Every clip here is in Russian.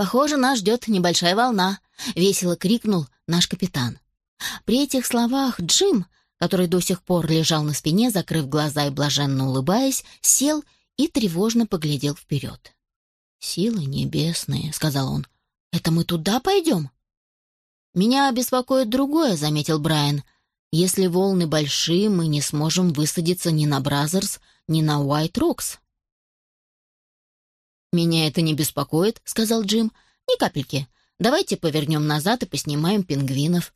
«Похоже, нас ждет небольшая волна», — весело крикнул наш капитан. При этих словах Джим, который до сих пор лежал на спине, закрыв глаза и блаженно улыбаясь, сел и тревожно поглядел вперед. «Силы небесные», — сказал он. «Это мы туда пойдем?» «Меня беспокоит другое», — заметил Брайан. «Если волны большие, мы не сможем высадиться ни на Бразерс, ни на Уайт Рокс». «Меня это не беспокоит», — сказал Джим. «Ни капельки. Давайте повернем назад и поснимаем пингвинов».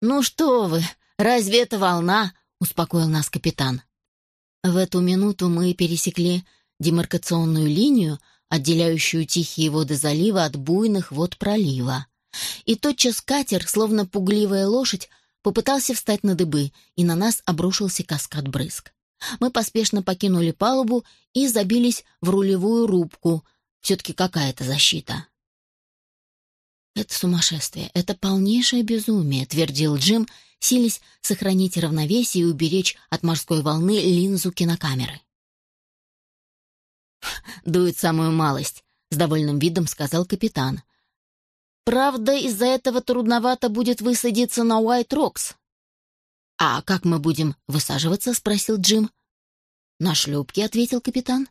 «Ну что вы, разве это волна?» — успокоил нас капитан. В эту минуту мы пересекли демаркационную линию, отделяющую тихие воды залива от буйных вод пролива. И тотчас катер, словно пугливая лошадь, попытался встать на дыбы, и на нас обрушился каскад брызг. Мы поспешно покинули палубу и забились в рулевую рубку. Все-таки какая-то защита. «Это сумасшествие, это полнейшее безумие», — твердил Джим, силясь сохранить равновесие и уберечь от морской волны линзу кинокамеры. «Дует самую малость», — с довольным видом сказал капитан. «Правда, из-за этого трудновато будет высадиться на Уайт-Рокс». «А как мы будем высаживаться?» — спросил Джим. «На шлюпке», — ответил капитан.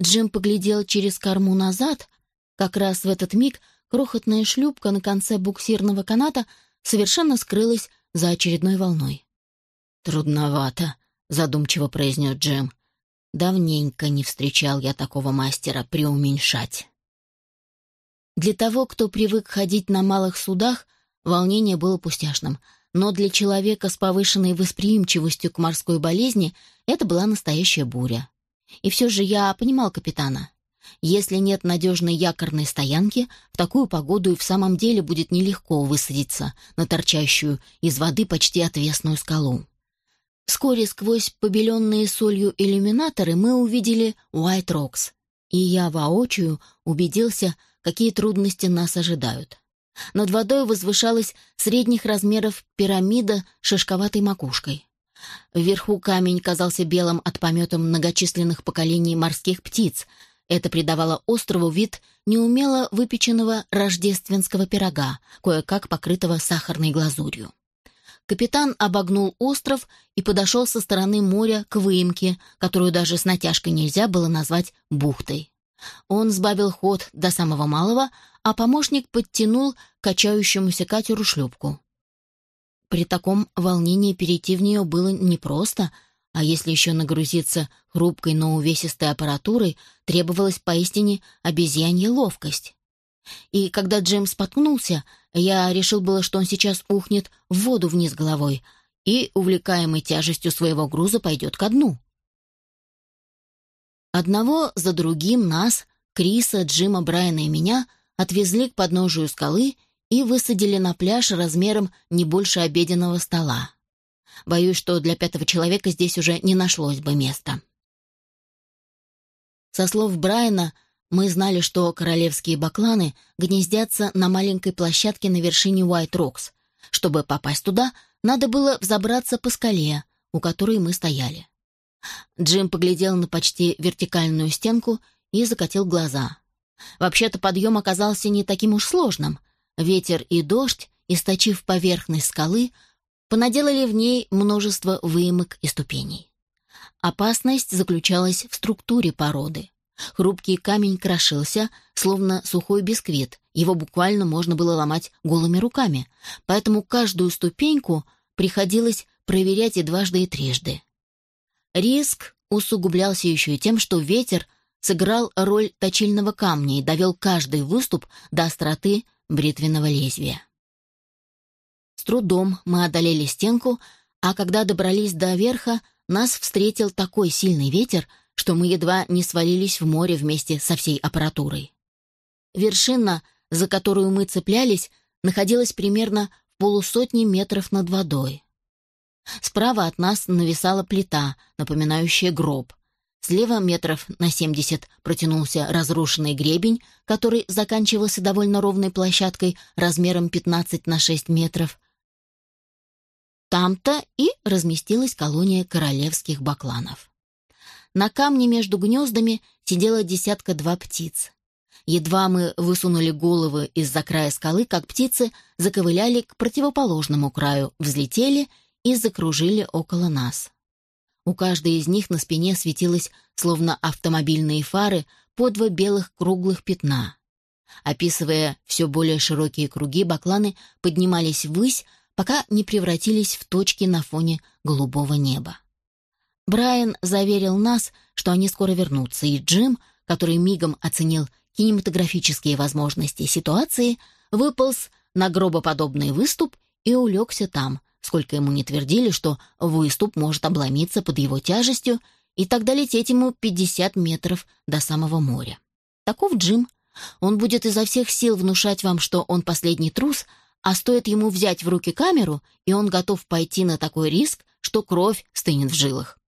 Джим поглядел через корму назад. Как раз в этот миг крохотная шлюпка на конце буксирного каната совершенно скрылась за очередной волной. «Трудновато», — задумчиво произнес Джим. «Давненько не встречал я такого мастера преуменьшать». Для того, кто привык ходить на малых судах, волнение было пустяшным, но для человека с повышенной восприимчивостью к морской болезни это была настоящая буря. И все же я понимал капитана. Если нет надежной якорной стоянки, в такую погоду и в самом деле будет нелегко высадиться на торчащую из воды почти отвесную скалу. Вскоре сквозь побеленные солью иллюминаторы мы увидели Уайт Рокс, и я воочию убедился, какие трудности нас ожидают. Над водой возвышалась средних размеров пирамида с шишковатой макушкой. Вверху камень казался белым от помета многочисленных поколений морских птиц, это придавало острову вид неумело выпеченного рождественского пирога, кое-как покрытого сахарной глазурью. Капитан обогнул остров и подошел со стороны моря к выемке, которую даже с натяжкой нельзя было назвать бухтой. Он сбавил ход до самого малого, а помощник подтянул качающемуся катеру шлюпку. При таком волнении перейти в нее было непросто — а если еще нагрузиться хрупкой, но увесистой аппаратурой, требовалась поистине обезьянья ловкость. И когда Джим споткнулся, я решил было, что он сейчас ухнет в воду вниз головой и, увлекаемый тяжестью своего груза, пойдет ко дну. Одного за другим нас, Криса, Джима, Брайана и меня отвезли к подножию скалы и высадили на пляж размером не больше обеденного стола. Боюсь, что для пятого человека здесь уже не нашлось бы места. Со слов Брайана, мы знали, что королевские бакланы гнездятся на маленькой площадке на вершине Уайт-Рокс. Чтобы попасть туда, надо было взобраться по скале, у которой мы стояли. Джим поглядел на почти вертикальную стенку и закатил глаза. Вообще-то подъем оказался не таким уж сложным. Ветер и дождь, источив поверхность скалы, понаделали в ней множество выемок и ступеней. Опасность заключалась в структуре породы. Хрупкий камень крошился, словно сухой бисквит, его буквально можно было ломать голыми руками, поэтому каждую ступеньку приходилось проверять и дважды, и трижды. Риск усугублялся еще и тем, что ветер сыграл роль точильного камня и довел каждый выступ до остроты бритвенного лезвия трудом мы одолели стенку, а когда добрались до верха, нас встретил такой сильный ветер, что мы едва не свалились в море вместе со всей аппаратурой. Вершина, за которую мы цеплялись, находилась примерно в полусотни метров над водой. Справа от нас нависала плита, напоминающая гроб. Слева метров на семьдесят протянулся разрушенный гребень, который заканчивался довольно ровной площадкой размером 15 на 6 метров. Там-то и разместилась колония королевских бакланов. На камне между гнездами сидела десятка-два птиц. Едва мы высунули головы из-за края скалы, как птицы заковыляли к противоположному краю, взлетели и закружили около нас. У каждой из них на спине светилось, словно автомобильные фары, по два белых круглых пятна. Описывая все более широкие круги, бакланы поднимались ввысь, пока не превратились в точки на фоне голубого неба. Брайан заверил нас, что они скоро вернутся, и Джим, который мигом оценил кинематографические возможности ситуации, выполз на гробоподобный выступ и улегся там, сколько ему не твердили, что выступ может обломиться под его тяжестью, и тогда лететь ему 50 метров до самого моря. Таков Джим. Он будет изо всех сил внушать вам, что он последний трус, а стоит ему взять в руки камеру, и он готов пойти на такой риск, что кровь стынет в жилах.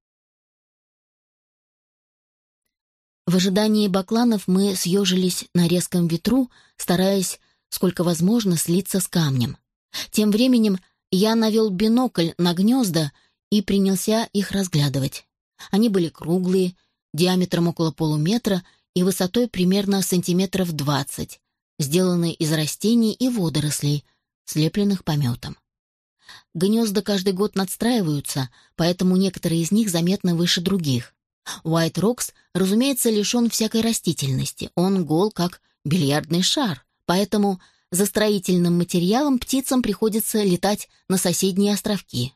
В ожидании бакланов мы съежились на резком ветру, стараясь, сколько возможно, слиться с камнем. Тем временем я навел бинокль на гнезда и принялся их разглядывать. Они были круглые, диаметром около полуметра и высотой примерно сантиметров двадцать, сделанные из растений и водорослей, слепленных пометом. Гнезда каждый год надстраиваются, поэтому некоторые из них заметно выше других. Уайт Рокс, разумеется, лишен всякой растительности, он гол, как бильярдный шар, поэтому за строительным материалом птицам приходится летать на соседние островки.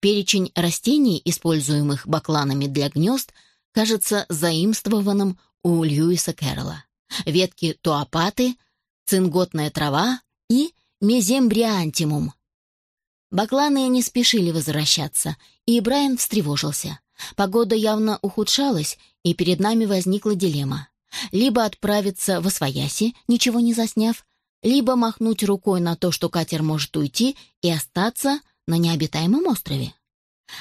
Перечень растений, используемых бакланами для гнезд, кажется заимствованным у Льюиса Кэрролла. Ветки туапаты, цинготная трава и мезембриантимум. Бакланы не спешили возвращаться, и Брайан встревожился. Погода явно ухудшалась, и перед нами возникла дилемма. Либо отправиться в Освояси, ничего не засняв, либо махнуть рукой на то, что катер может уйти, и остаться на необитаемом острове.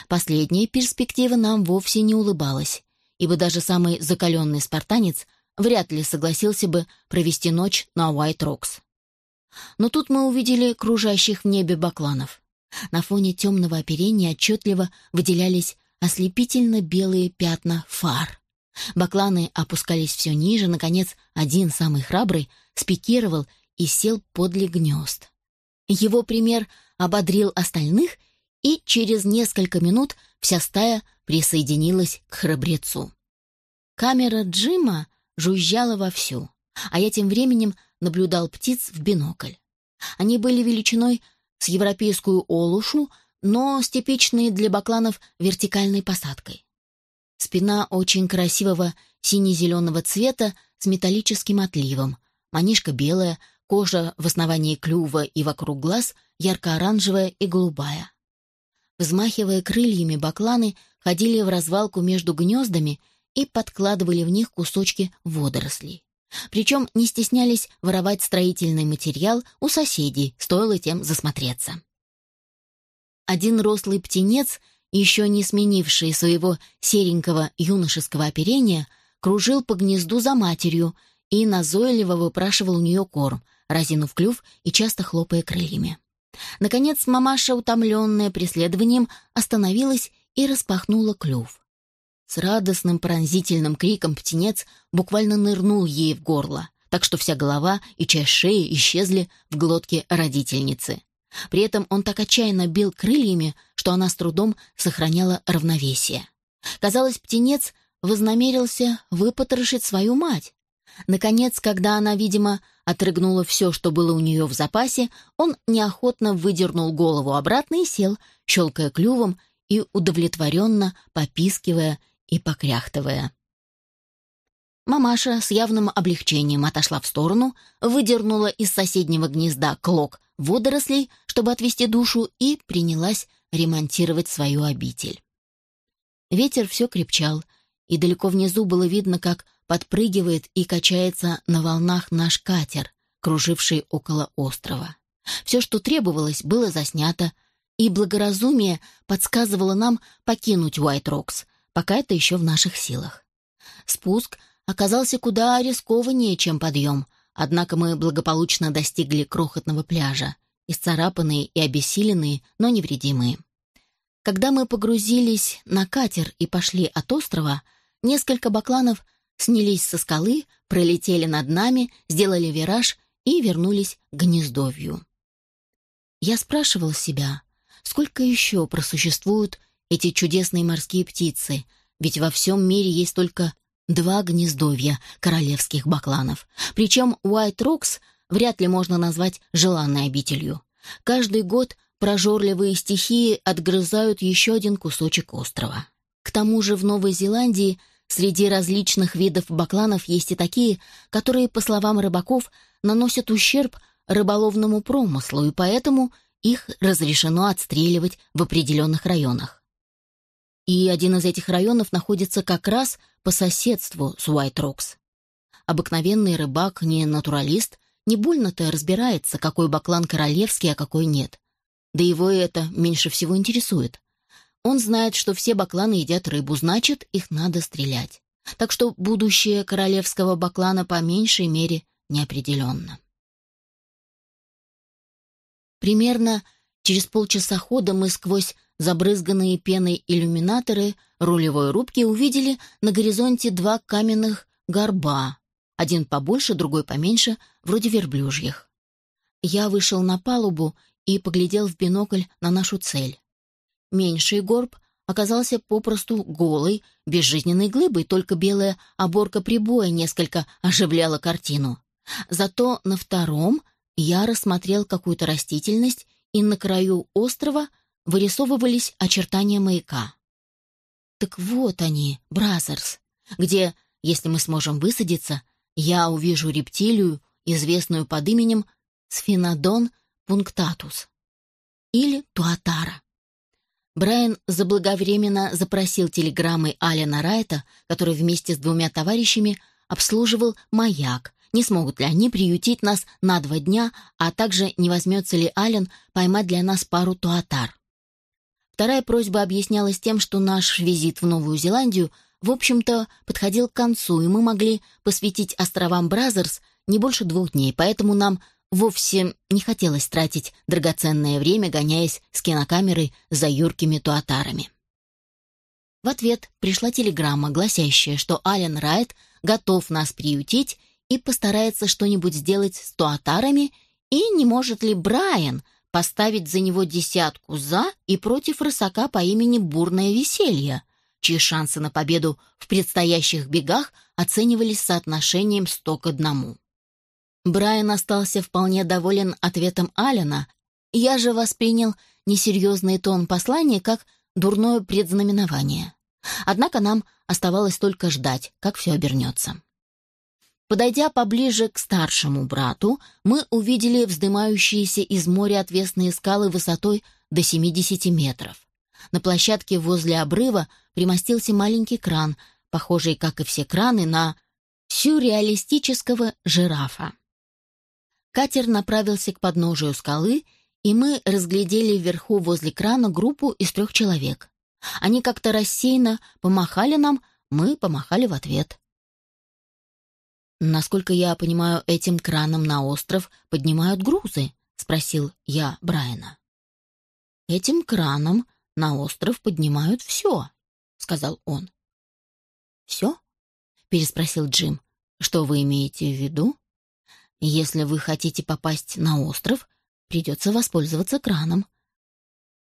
Последняя перспектива нам вовсе не улыбалась, ибо даже самый закаленный спартанец вряд ли согласился бы провести ночь на Уайт-Рокс. Но тут мы увидели кружащих в небе бакланов. На фоне темного оперения отчетливо выделялись ослепительно белые пятна фар. Бакланы опускались все ниже, наконец, один, самый храбрый, спикировал и сел подле гнезд. Его пример ободрил остальных, и через несколько минут вся стая присоединилась к храбрецу. Камера Джима жужжала вовсю, а я тем временем наблюдал птиц в бинокль. Они были величиной с европейскую олушу, но с типичной для бакланов вертикальной посадкой. Спина очень красивого сине-зеленого цвета с металлическим отливом, манишка белая, Кожа в основании клюва и вокруг глаз ярко-оранжевая и голубая. Взмахивая крыльями, бакланы ходили в развалку между гнездами и подкладывали в них кусочки водорослей. Причем не стеснялись воровать строительный материал у соседей, стоило тем засмотреться. Один рослый птенец, еще не сменивший своего серенького юношеского оперения, кружил по гнезду за матерью и назойливо выпрашивал у нее корм, разинув клюв и часто хлопая крыльями. Наконец мамаша, утомленная преследованием, остановилась и распахнула клюв. С радостным пронзительным криком птенец буквально нырнул ей в горло, так что вся голова и часть шеи исчезли в глотке родительницы. При этом он так отчаянно бил крыльями, что она с трудом сохраняла равновесие. Казалось, птенец вознамерился выпотрошить свою мать. Наконец, когда она, видимо, отрыгнула все, что было у нее в запасе, он неохотно выдернул голову обратно и сел, щелкая клювом и удовлетворенно попискивая и покряхтывая. Мамаша с явным облегчением отошла в сторону, выдернула из соседнего гнезда клок водорослей, чтобы отвести душу, и принялась ремонтировать свою обитель. Ветер все крепчал, и далеко внизу было видно, как подпрыгивает и качается на волнах наш катер, круживший около острова. Все, что требовалось, было заснято, и благоразумие подсказывало нам покинуть Уайт-Рокс, пока это еще в наших силах. Спуск оказался куда рискованнее, чем подъем, однако мы благополучно достигли крохотного пляжа, исцарапанные и обессиленные, но невредимые. Когда мы погрузились на катер и пошли от острова, несколько бакланов снялись со скалы, пролетели над нами, сделали вираж и вернулись к гнездовью. Я спрашивал себя, сколько еще просуществуют эти чудесные морские птицы, ведь во всем мире есть только два гнездовья королевских бакланов. Причем Уайт Рокс вряд ли можно назвать желанной обителью. Каждый год прожорливые стихии отгрызают еще один кусочек острова. К тому же в Новой Зеландии среди различных видов бакланов есть и такие, которые, по словам рыбаков, наносят ущерб рыболовному промыслу, и поэтому их разрешено отстреливать в определенных районах. И один из этих районов находится как раз по соседству с Уайт-Рокс. Обыкновенный рыбак, не натуралист, не больно-то разбирается, какой баклан королевский, а какой нет. Да его это меньше всего интересует. Он знает, что все бакланы едят рыбу, значит, их надо стрелять. Так что будущее королевского баклана по меньшей мере неопределенно. Примерно через полчаса хода мы сквозь забрызганные пеной иллюминаторы рулевой рубки увидели на горизонте два каменных горба, один побольше, другой поменьше, вроде верблюжьих. Я вышел на палубу и поглядел в бинокль на нашу цель. Меньший горб оказался попросту голой, безжизненной глыбой, только белая оборка прибоя несколько оживляла картину. Зато на втором я рассмотрел какую-то растительность, и на краю острова вырисовывались очертания маяка. Так вот они, Бразерс, где, если мы сможем высадиться, я увижу рептилию, известную под именем Сфинодон пунктатус или Туатара. Брайан заблаговременно запросил телеграммой Алина Райта, который вместе с двумя товарищами обслуживал маяк, не смогут ли они приютить нас на два дня, а также не возьмется ли Ален поймать для нас пару туатар. Вторая просьба объяснялась тем, что наш визит в Новую Зеландию – в общем-то, подходил к концу, и мы могли посвятить островам Бразерс не больше двух дней, поэтому нам вовсе не хотелось тратить драгоценное время, гоняясь с кинокамерой за юркими туатарами. В ответ пришла телеграмма, гласящая, что Ален Райт готов нас приютить и постарается что-нибудь сделать с туатарами, и не может ли Брайан поставить за него десятку «за» и против рысака по имени Бурное Веселье — чьи шансы на победу в предстоящих бегах оценивались соотношением 100 к одному. Брайан остался вполне доволен ответом Алина, я же воспринял несерьезный тон послания как дурное предзнаменование. Однако нам оставалось только ждать, как все обернется. Подойдя поближе к старшему брату, мы увидели вздымающиеся из моря отвесные скалы высотой до 70 метров. На площадке возле обрыва примостился маленький кран, похожий, как и все краны, на сюрреалистического жирафа. Катер направился к подножию скалы, и мы разглядели вверху возле крана группу из трех человек. Они как-то рассеянно помахали нам, мы помахали в ответ. «Насколько я понимаю, этим краном на остров поднимают грузы?» — спросил я Брайана. «Этим краном на остров поднимают все», — сказал он. «Все?» — переспросил Джим. «Что вы имеете в виду?» «Если вы хотите попасть на остров, придется воспользоваться краном.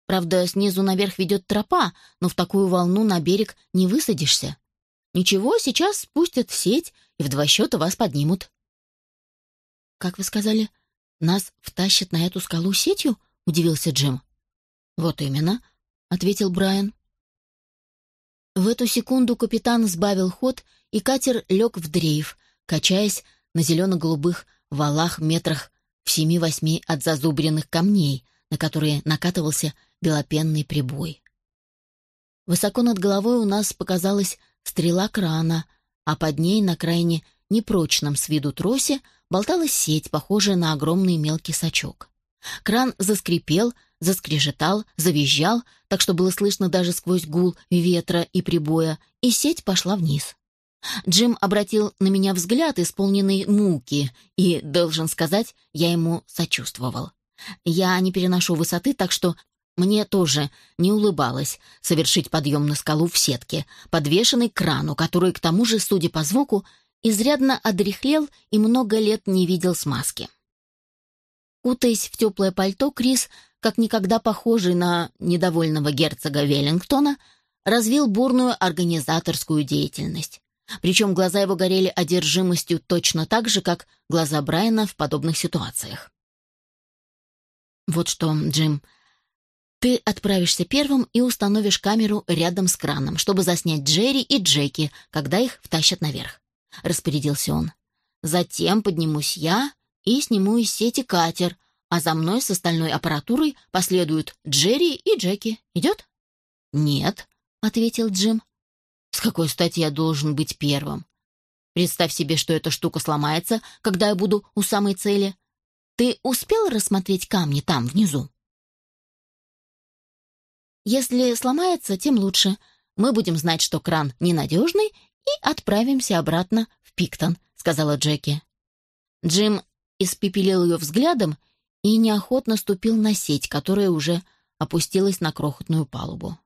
Правда, снизу наверх ведет тропа, но в такую волну на берег не высадишься. Ничего, сейчас спустят сеть и в два счета вас поднимут». «Как вы сказали, нас втащат на эту скалу сетью?» — удивился Джим. «Вот именно», — ответил Брайан. В эту секунду капитан сбавил ход, и катер лег в дрейф, качаясь на зелено-голубых валах метрах в семи-восьми от зазубренных камней, на которые накатывался белопенный прибой. Высоко над головой у нас показалась стрела крана, а под ней на крайне непрочном с виду тросе болталась сеть, похожая на огромный мелкий сачок. Кран заскрипел, заскрежетал, завизжал, так что было слышно даже сквозь гул ветра и прибоя, и сеть пошла вниз. Джим обратил на меня взгляд, исполненный муки, и, должен сказать, я ему сочувствовал. Я не переношу высоты, так что Мне тоже не улыбалось совершить подъем на скалу в сетке, подвешенной к крану, который, к тому же, судя по звуку, изрядно одряхлел и много лет не видел смазки. Кутаясь в теплое пальто, Крис, как никогда похожий на недовольного герцога Веллингтона, развил бурную организаторскую деятельность. Причем глаза его горели одержимостью точно так же, как глаза Брайана в подобных ситуациях. «Вот что, Джим, ты отправишься первым и установишь камеру рядом с краном, чтобы заснять Джерри и Джеки, когда их втащат наверх», — распорядился он. «Затем поднимусь я и сниму из сети катер, а за мной с остальной аппаратурой последуют Джерри и Джеки. Идет?» «Нет», — ответил Джим. «С какой стати я должен быть первым? Представь себе, что эта штука сломается, когда я буду у самой цели. Ты успел рассмотреть камни там, внизу?» «Если сломается, тем лучше. Мы будем знать, что кран ненадежный, и отправимся обратно в Пиктон», — сказала Джеки. Джим испепелил ее взглядом и неохотно ступил на сеть, которая уже опустилась на крохотную палубу.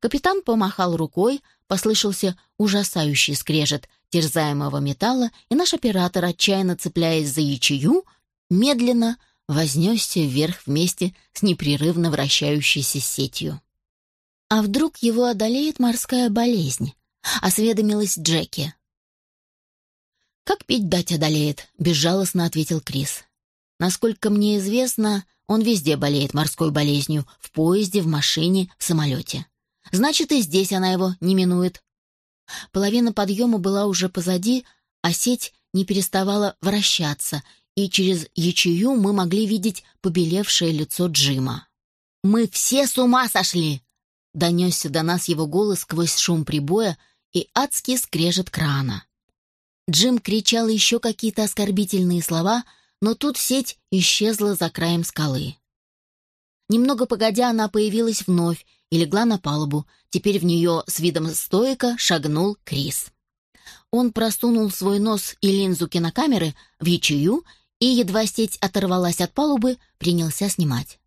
Капитан помахал рукой, послышался ужасающий скрежет терзаемого металла, и наш оператор, отчаянно цепляясь за ячею, медленно вознесся вверх вместе с непрерывно вращающейся сетью. «А вдруг его одолеет морская болезнь?» — осведомилась Джеки. «Как пить дать одолеет?» — безжалостно ответил Крис. «Насколько мне известно, он везде болеет морской болезнью, в поезде, в машине, в самолете. Значит, и здесь она его не минует». Половина подъема была уже позади, а сеть не переставала вращаться, и через ячею мы могли видеть побелевшее лицо Джима. «Мы все с ума сошли!» Донесся до нас его голос сквозь шум прибоя и адский скрежет крана. Джим кричал еще какие-то оскорбительные слова, но тут сеть исчезла за краем скалы. Немного погодя, она появилась вновь и легла на палубу. Теперь в нее с видом стойка шагнул Крис. Он просунул свой нос и линзу кинокамеры в ячею и, едва сеть оторвалась от палубы, принялся снимать.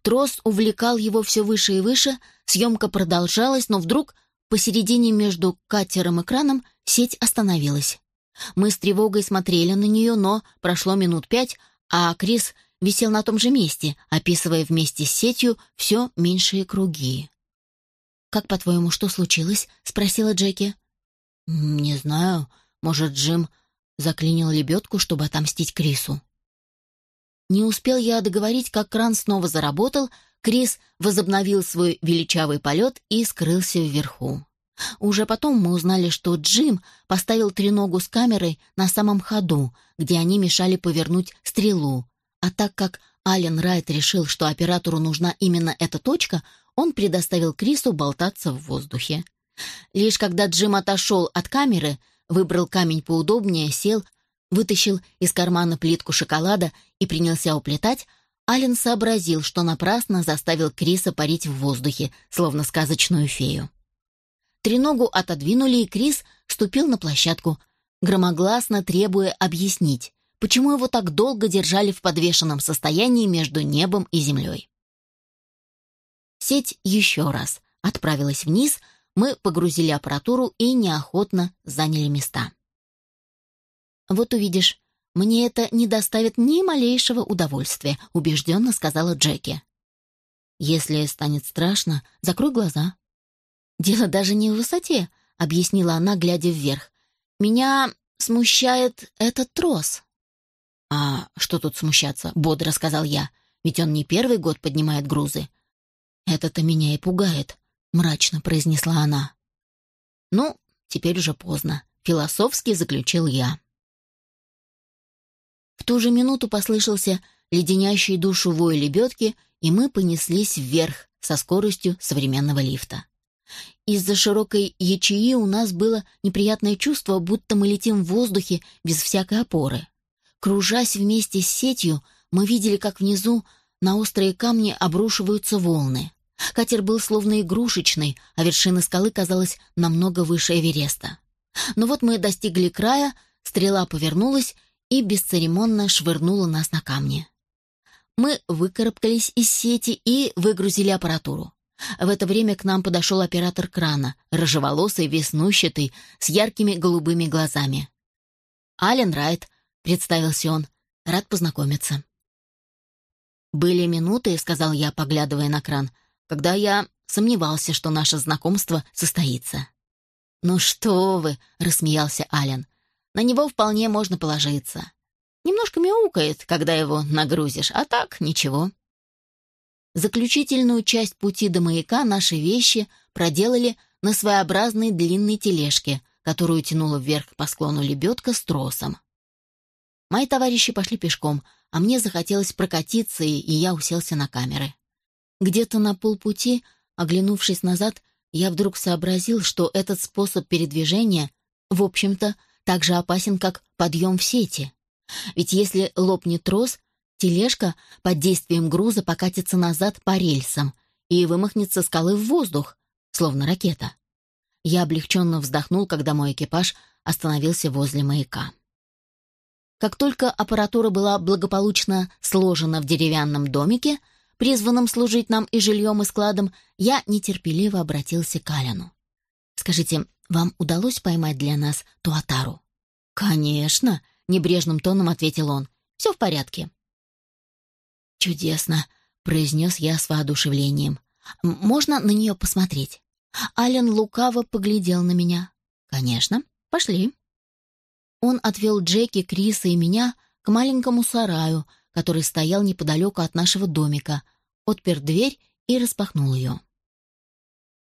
Трос увлекал его все выше и выше, съемка продолжалась, но вдруг посередине между катером и краном сеть остановилась. Мы с тревогой смотрели на нее, но прошло минут пять, а Крис висел на том же месте, описывая вместе с сетью все меньшие круги. «Как, по-твоему, что случилось?» — спросила Джеки. «Не знаю. Может, Джим заклинил лебедку, чтобы отомстить Крису?» Не успел я договорить, как кран снова заработал, Крис возобновил свой величавый полет и скрылся вверху. Уже потом мы узнали, что Джим поставил треногу с камерой на самом ходу, где они мешали повернуть стрелу. А так как Ален Райт решил, что оператору нужна именно эта точка, он предоставил Крису болтаться в воздухе. Лишь когда Джим отошел от камеры, выбрал камень поудобнее, сел, вытащил из кармана плитку шоколада и принялся уплетать, Ален сообразил, что напрасно заставил Криса парить в воздухе, словно сказочную фею. Треногу отодвинули, и Крис ступил на площадку, громогласно требуя объяснить, почему его так долго держали в подвешенном состоянии между небом и землей. Сеть еще раз отправилась вниз, мы погрузили аппаратуру и неохотно заняли места. «Вот увидишь, мне это не доставит ни малейшего удовольствия», — убежденно сказала Джеки. «Если станет страшно, закрой глаза», «Дело даже не в высоте», — объяснила она, глядя вверх. «Меня смущает этот трос». «А что тут смущаться?» — бодро сказал я. «Ведь он не первый год поднимает грузы». «Это-то меня и пугает», — мрачно произнесла она. «Ну, теперь уже поздно», — философски заключил я. В ту же минуту послышался леденящий душу вой лебедки, и мы понеслись вверх со скоростью современного лифта. Из-за широкой ячеи у нас было неприятное чувство, будто мы летим в воздухе без всякой опоры. Кружась вместе с сетью, мы видели, как внизу на острые камни обрушиваются волны. Катер был словно игрушечный, а вершина скалы казалась намного выше Эвереста. Но вот мы достигли края, стрела повернулась и бесцеремонно швырнула нас на камни. Мы выкарабкались из сети и выгрузили аппаратуру. В это время к нам подошел оператор крана, рыжеволосый, веснущатый, с яркими голубыми глазами. «Ален Райт», — представился он, — «рад познакомиться». «Были минуты», — сказал я, поглядывая на кран, «когда я сомневался, что наше знакомство состоится». «Ну что вы», — рассмеялся Ален, — «на него вполне можно положиться. Немножко мяукает, когда его нагрузишь, а так ничего». Заключительную часть пути до маяка наши вещи проделали на своеобразной длинной тележке, которую тянула вверх по склону лебедка с тросом. Мои товарищи пошли пешком, а мне захотелось прокатиться, и, я уселся на камеры. Где-то на полпути, оглянувшись назад, я вдруг сообразил, что этот способ передвижения, в общем-то, так же опасен, как подъем в сети. Ведь если лопнет трос, тележка под действием груза покатится назад по рельсам и вымахнется скалы в воздух, словно ракета. Я облегченно вздохнул, когда мой экипаж остановился возле маяка. Как только аппаратура была благополучно сложена в деревянном домике, призванном служить нам и жильем, и складом, я нетерпеливо обратился к Аляну. «Скажите, вам удалось поймать для нас Туатару?» «Конечно», — небрежным тоном ответил он. «Все в порядке». «Чудесно», — произнес я с воодушевлением. «Можно на нее посмотреть?» Ален лукаво поглядел на меня. «Конечно, пошли». Он отвел Джеки, Криса и меня к маленькому сараю, который стоял неподалеку от нашего домика, отпер дверь и распахнул ее.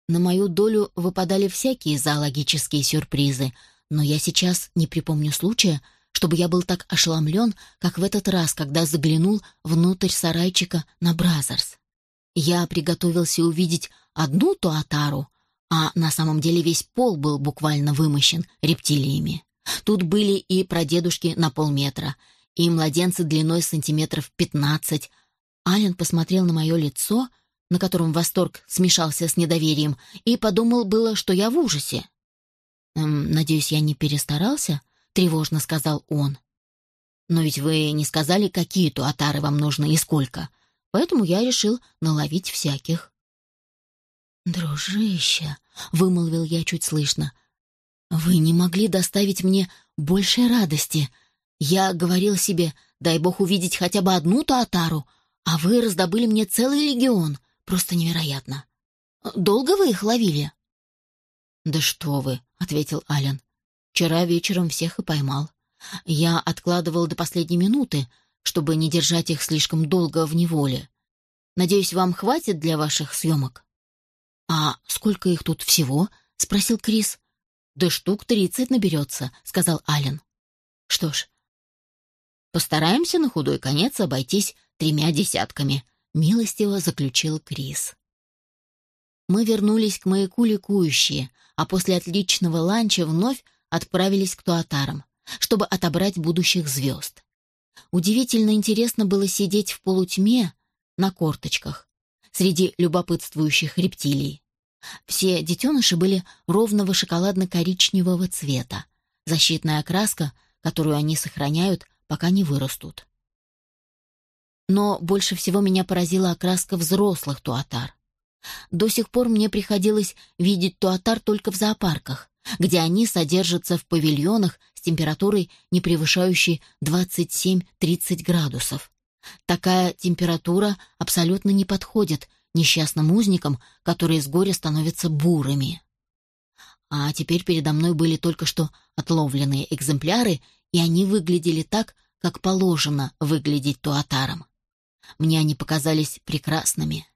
На мою долю выпадали всякие зоологические сюрпризы, но я сейчас не припомню случая, чтобы я был так ошеломлен, как в этот раз, когда заглянул внутрь сарайчика на Бразерс. Я приготовился увидеть одну туатару, а на самом деле весь пол был буквально вымощен рептилиями. Тут были и прадедушки на полметра, и младенцы длиной сантиметров пятнадцать. Ален посмотрел на мое лицо, на котором восторг смешался с недоверием, и подумал было, что я в ужасе. «Эм, «Надеюсь, я не перестарался?» — тревожно сказал он. «Но ведь вы не сказали, какие туатары вам нужны и сколько, поэтому я решил наловить всяких». «Дружище», — вымолвил я чуть слышно, — «вы не могли доставить мне большей радости. Я говорил себе, дай бог увидеть хотя бы одну Таатару, а вы раздобыли мне целый легион. Просто невероятно. Долго вы их ловили?» «Да что вы», — ответил Ален. «Вчера вечером всех и поймал. Я откладывал до последней минуты, чтобы не держать их слишком долго в неволе. Надеюсь, вам хватит для ваших съемок?» «А сколько их тут всего?» — спросил Крис. «Да штук тридцать наберется», — сказал Ален. «Что ж, постараемся на худой конец обойтись тремя десятками», — милостиво заключил Крис. Мы вернулись к маяку ликующие, а после отличного ланча вновь отправились к туатарам, чтобы отобрать будущих звезд. Удивительно интересно было сидеть в полутьме на корточках, среди любопытствующих рептилий. Все детеныши были ровного шоколадно-коричневого цвета, защитная окраска, которую они сохраняют, пока не вырастут. Но больше всего меня поразила окраска взрослых туатар. До сих пор мне приходилось видеть туатар только в зоопарках, где они содержатся в павильонах с температурой, не превышающей 27-30 градусов. Такая температура абсолютно не подходит несчастным узникам, которые с горя становятся бурыми. А теперь передо мной были только что отловленные экземпляры, и они выглядели так, как положено выглядеть туатаром. Мне они показались прекрасными.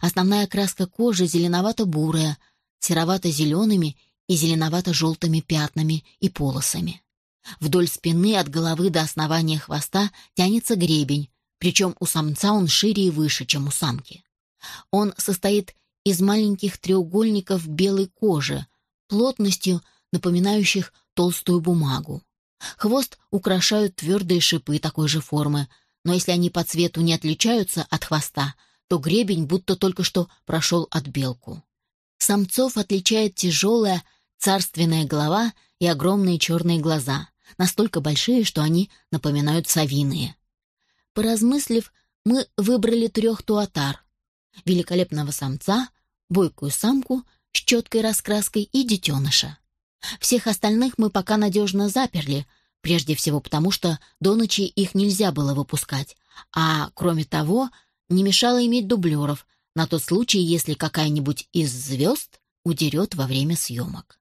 Основная краска кожи зеленовато-бурая, серовато-зелеными и зеленовато-желтыми пятнами и полосами. Вдоль спины от головы до основания хвоста тянется гребень, причем у самца он шире и выше, чем у самки. Он состоит из маленьких треугольников белой кожи, плотностью напоминающих толстую бумагу. Хвост украшают твердые шипы такой же формы, но если они по цвету не отличаются от хвоста, то гребень будто только что прошел от белку. Самцов отличает тяжелая царственная голова и огромные черные глаза, настолько большие, что они напоминают совиные. Поразмыслив, мы выбрали трех туатар. Великолепного самца, бойкую самку с четкой раскраской и детеныша. Всех остальных мы пока надежно заперли, прежде всего потому, что до ночи их нельзя было выпускать, а, кроме того, не мешало иметь дублеров на тот случай, если какая-нибудь из звезд удерет во время съемок.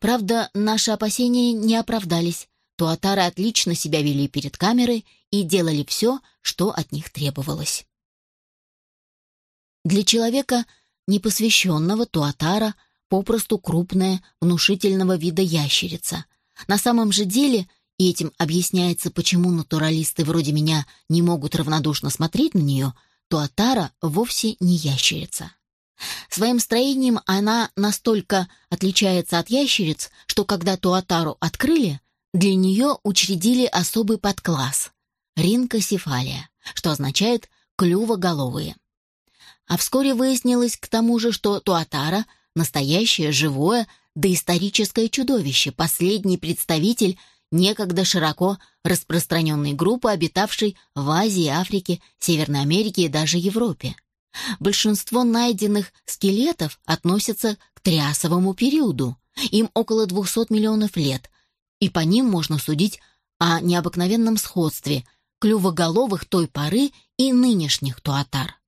Правда, наши опасения не оправдались. Туатары отлично себя вели перед камерой и делали все, что от них требовалось. Для человека, непосвященного Туатара, попросту крупная, внушительного вида ящерица. На самом же деле, и этим объясняется, почему натуралисты вроде меня не могут равнодушно смотреть на нее, Туатара вовсе не ящерица. Своим строением она настолько отличается от ящериц, что когда Туатару открыли, для нее учредили особый подкласс – ринкосефалия, что означает «клювоголовые». А вскоре выяснилось к тому же, что Туатара – настоящее, живое, доисторическое чудовище, последний представитель некогда широко распространенной группы, обитавшей в Азии, Африке, Северной Америке и даже Европе. Большинство найденных скелетов относятся к триасовому периоду. Им около 200 миллионов лет, и по ним можно судить о необыкновенном сходстве клювоголовых той поры и нынешних туатар.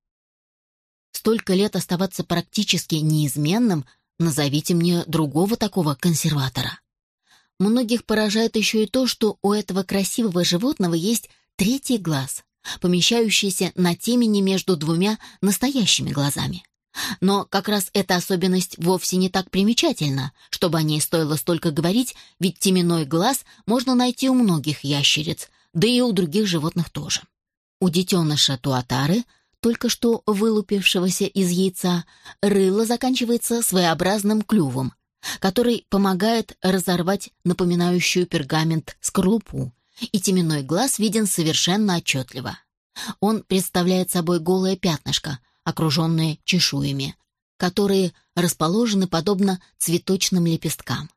Столько лет оставаться практически неизменным, назовите мне другого такого консерватора. Многих поражает еще и то, что у этого красивого животного есть третий глаз помещающийся на темени между двумя настоящими глазами. Но как раз эта особенность вовсе не так примечательна, чтобы о ней стоило столько говорить, ведь теменной глаз можно найти у многих ящериц, да и у других животных тоже. У детеныша туатары, только что вылупившегося из яйца, рыло заканчивается своеобразным клювом, который помогает разорвать напоминающую пергамент скорлупу, и теменной глаз виден совершенно отчетливо. Он представляет собой голое пятнышко, окруженное чешуями, которые расположены подобно цветочным лепесткам.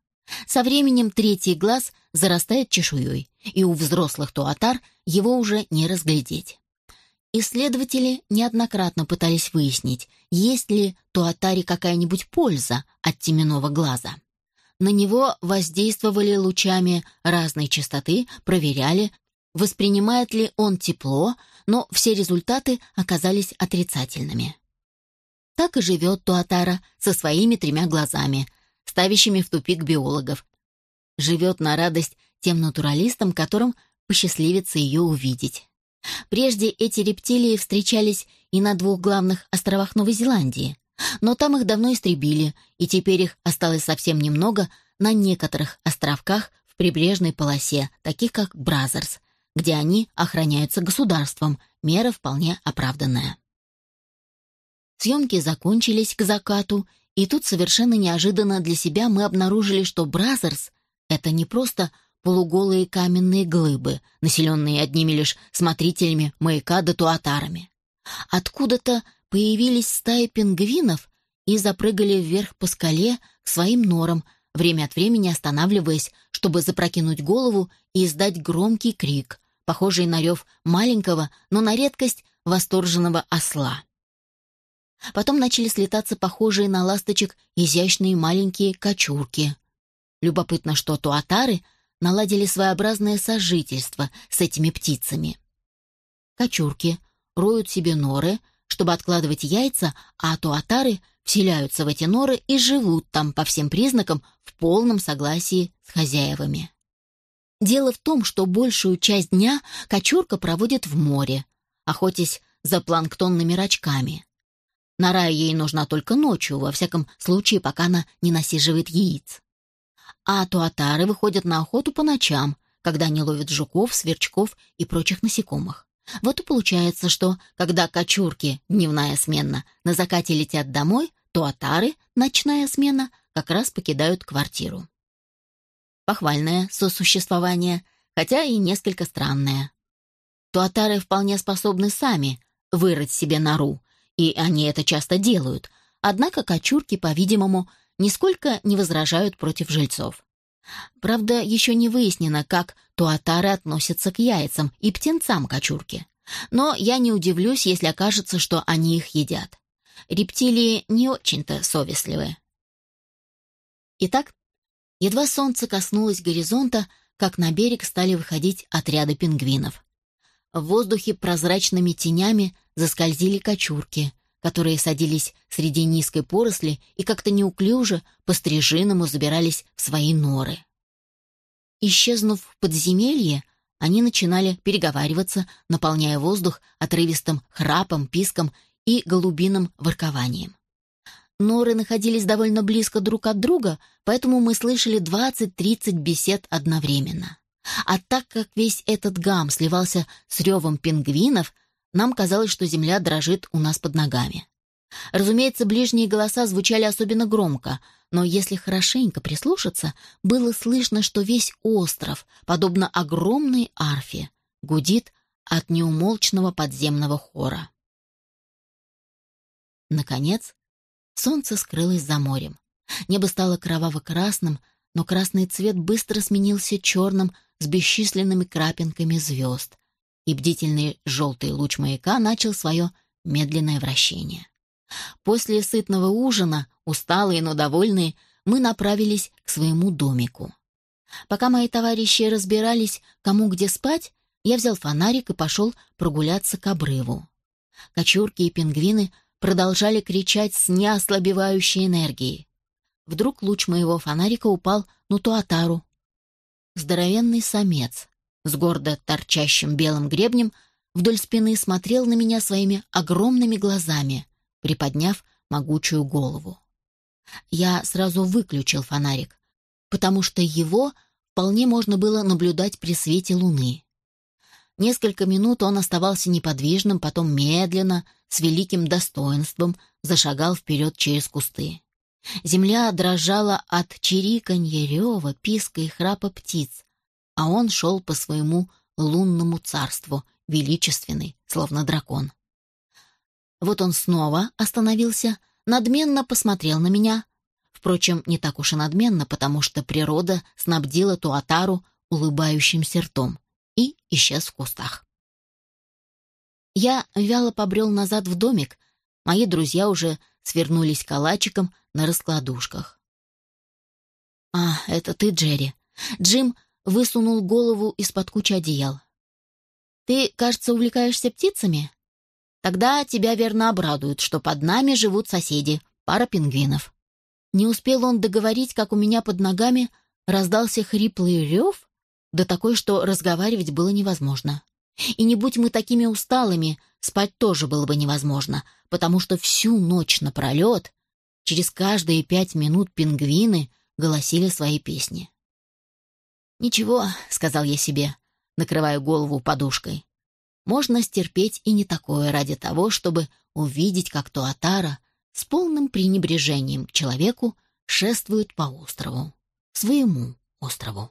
Со временем третий глаз зарастает чешуей, и у взрослых туатар его уже не разглядеть. Исследователи неоднократно пытались выяснить, есть ли туатаре какая-нибудь польза от теменного глаза. На него воздействовали лучами разной частоты, проверяли, воспринимает ли он тепло, но все результаты оказались отрицательными. Так и живет Туатара со своими тремя глазами, ставящими в тупик биологов. Живет на радость тем натуралистам, которым посчастливится ее увидеть. Прежде эти рептилии встречались и на двух главных островах Новой Зеландии. Но там их давно истребили, и теперь их осталось совсем немного на некоторых островках в прибрежной полосе, таких как Бразерс, где они охраняются государством, мера вполне оправданная. Съемки закончились к закату, и тут совершенно неожиданно для себя мы обнаружили, что Бразерс — это не просто полуголые каменные глыбы, населенные одними лишь смотрителями маяка да туатарами. Откуда-то появились стаи пингвинов и запрыгали вверх по скале к своим норам, время от времени останавливаясь, чтобы запрокинуть голову и издать громкий крик, похожий на рев маленького, но на редкость восторженного осла. Потом начали слетаться похожие на ласточек изящные маленькие кочурки. Любопытно, что туатары наладили своеобразное сожительство с этими птицами. Кочурки роют себе норы, чтобы откладывать яйца, а туатары вселяются в эти норы и живут там по всем признакам в полном согласии с хозяевами. Дело в том, что большую часть дня кочурка проводит в море, охотясь за планктонными рачками. Нора ей нужна только ночью, во всяком случае, пока она не насиживает яиц. А туатары выходят на охоту по ночам, когда они ловят жуков, сверчков и прочих насекомых. Вот и получается, что, когда кочурки, дневная смена, на закате летят домой, то атары, ночная смена, как раз покидают квартиру. Похвальное сосуществование, хотя и несколько странное. Туатары вполне способны сами вырыть себе нору, и они это часто делают, однако кочурки, по-видимому, нисколько не возражают против жильцов. Правда, еще не выяснено, как туатары относятся к яйцам и птенцам кочурки. Но я не удивлюсь, если окажется, что они их едят. Рептилии не очень-то совестливы. Итак, едва солнце коснулось горизонта, как на берег стали выходить отряды пингвинов. В воздухе прозрачными тенями заскользили кочурки, которые садились среди низкой поросли и как-то неуклюже по стрижиному забирались в свои норы. Исчезнув в подземелье, они начинали переговариваться, наполняя воздух отрывистым храпом, писком и голубиным воркованием. Норы находились довольно близко друг от друга, поэтому мы слышали 20-30 бесед одновременно. А так как весь этот гам сливался с ревом пингвинов, нам казалось, что земля дрожит у нас под ногами. Разумеется, ближние голоса звучали особенно громко, но если хорошенько прислушаться, было слышно, что весь остров, подобно огромной арфе, гудит от неумолчного подземного хора. Наконец, солнце скрылось за морем. Небо стало кроваво-красным, но красный цвет быстро сменился черным с бесчисленными крапинками звезд, и бдительный желтый луч маяка начал свое медленное вращение. После сытного ужина, усталые, но довольные, мы направились к своему домику. Пока мои товарищи разбирались, кому где спать, я взял фонарик и пошел прогуляться к обрыву. Кочурки и пингвины продолжали кричать с неослабевающей энергией. Вдруг луч моего фонарика упал на Туатару. Здоровенный самец с гордо торчащим белым гребнем вдоль спины смотрел на меня своими огромными глазами, приподняв могучую голову. Я сразу выключил фонарик, потому что его вполне можно было наблюдать при свете луны. Несколько минут он оставался неподвижным, потом медленно, с великим достоинством, зашагал вперед через кусты. Земля дрожала от чириканья, рева, писка и храпа птиц, а он шел по своему лунному царству, величественный, словно дракон. Вот он снова остановился, надменно посмотрел на меня. Впрочем, не так уж и надменно, потому что природа снабдила Туатару улыбающимся ртом и исчез в кустах. Я вяло побрел назад в домик, мои друзья уже свернулись калачиком на раскладушках. «А, это ты, Джерри». Джим высунул голову из-под кучи одеял. «Ты, кажется, увлекаешься птицами?» Тогда тебя верно обрадует, что под нами живут соседи, пара пингвинов. Не успел он договорить, как у меня под ногами раздался хриплый рев, да такой, что разговаривать было невозможно. И не будь мы такими усталыми, спать тоже было бы невозможно, потому что всю ночь напролет, через каждые пять минут пингвины голосили свои песни. «Ничего», — сказал я себе, накрывая голову подушкой. Можно стерпеть и не такое ради того, чтобы увидеть, как Туатара с полным пренебрежением к человеку шествует по острову, своему острову.